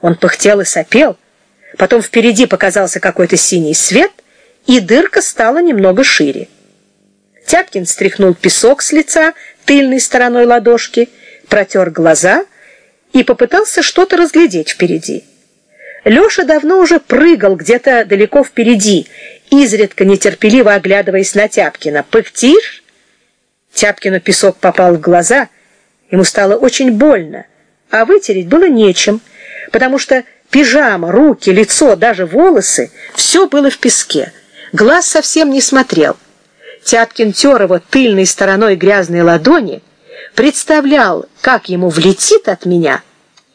Он пыхтел и сопел. Потом впереди показался какой-то синий свет, и дырка стала немного шире. Тяпкин стряхнул песок с лица тыльной стороной ладошки, протер глаза и попытался что-то разглядеть впереди. Леша давно уже прыгал где-то далеко впереди, изредка нетерпеливо оглядываясь на Тяпкина. «Пыхтишь?» Тяпкину песок попал в глаза, ему стало очень больно, а вытереть было нечем, потому что пижама, руки, лицо, даже волосы — все было в песке. Глаз совсем не смотрел. Тяпкин тер его тыльной стороной грязной ладони, представлял, как ему влетит от меня,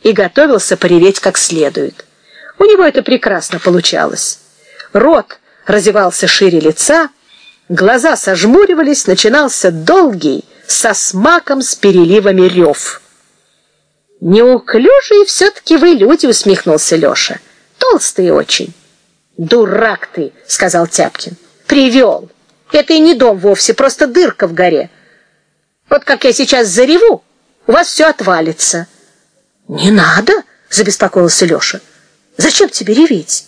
и готовился пореветь как следует. У него это прекрасно получалось. Рот разевался шире лица, глаза сожмуривались, начинался долгий, со смаком, с переливами рев. «Неуклюжие все-таки вы люди», — усмехнулся Леша. «Толстые очень». «Дурак ты», — сказал Тяпкин. «Привел». Это и не дом вовсе, просто дырка в горе. Вот как я сейчас зареву, у вас все отвалится. Не надо, забеспокоился Леша. Зачем тебе реветь?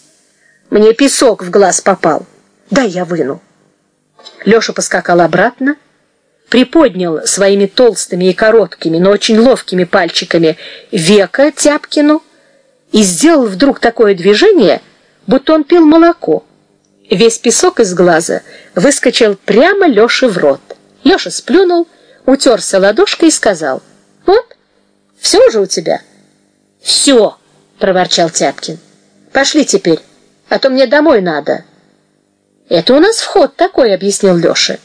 Мне песок в глаз попал. Дай я выну. Леша поскакал обратно, приподнял своими толстыми и короткими, но очень ловкими пальчиками века Тяпкину и сделал вдруг такое движение, будто он пил молоко. Весь песок из глаза выскочил прямо Лёше в рот. Лёша сплюнул, утерся ладошкой и сказал, «Вот, все же у тебя». «Все», — проворчал Тяпкин. «Пошли теперь, а то мне домой надо». «Это у нас вход такой», — объяснил Лёша.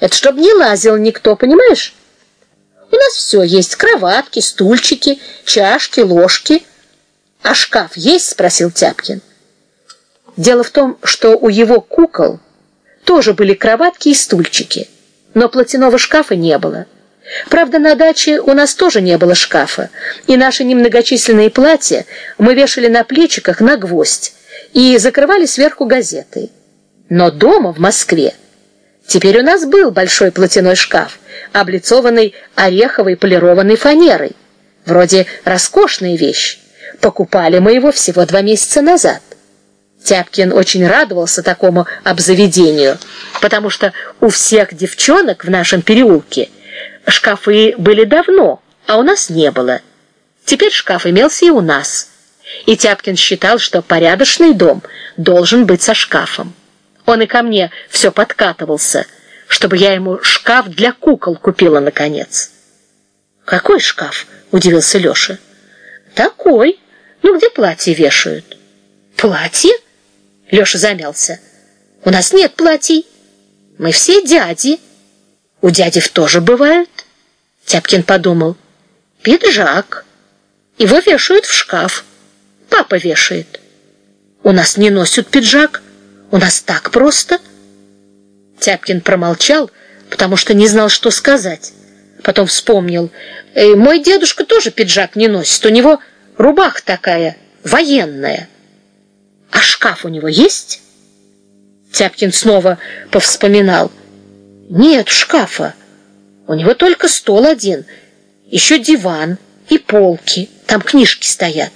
«Это чтоб не лазил никто, понимаешь? У нас все есть, кроватки, стульчики, чашки, ложки». «А шкаф есть?» — спросил Тяпкин. Дело в том, что у его кукол тоже были кроватки и стульчики, но платяного шкафа не было. Правда, на даче у нас тоже не было шкафа, и наши немногочисленные платья мы вешали на плечиках на гвоздь и закрывали сверху газетой. Но дома, в Москве, теперь у нас был большой платяной шкаф, облицованный ореховой полированной фанерой. Вроде роскошная вещь. Покупали мы его всего два месяца назад. Тяпкин очень радовался такому обзаведению, потому что у всех девчонок в нашем переулке шкафы были давно, а у нас не было. Теперь шкаф имелся и у нас. И Тяпкин считал, что порядочный дом должен быть со шкафом. Он и ко мне все подкатывался, чтобы я ему шкаф для кукол купила наконец. «Какой шкаф?» – удивился Леша. «Такой. Ну, где платье вешают?» «Платье?» Леша замялся. У нас нет платьей. Мы все дяди. У дядев тоже бывают. Тяпкин подумал. Пиджак. Его вешают в шкаф. Папа вешает. У нас не носят пиджак. У нас так просто. Тяпкин промолчал, потому что не знал, что сказать. Потом вспомнил. «Э, мой дедушка тоже пиджак не носит. У него рубаха такая, военная. А шкаф у него есть? Тяпкин снова повспоминал. Нет шкафа. У него только стол один, еще диван и полки. Там книжки стоят.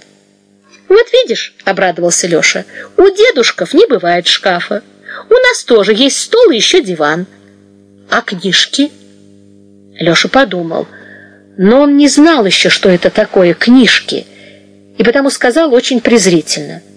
Вот видишь, обрадовался Леша, у дедушков не бывает шкафа. У нас тоже есть стол и еще диван. А книжки? Леша подумал, но он не знал еще, что это такое книжки, и потому сказал очень презрительно —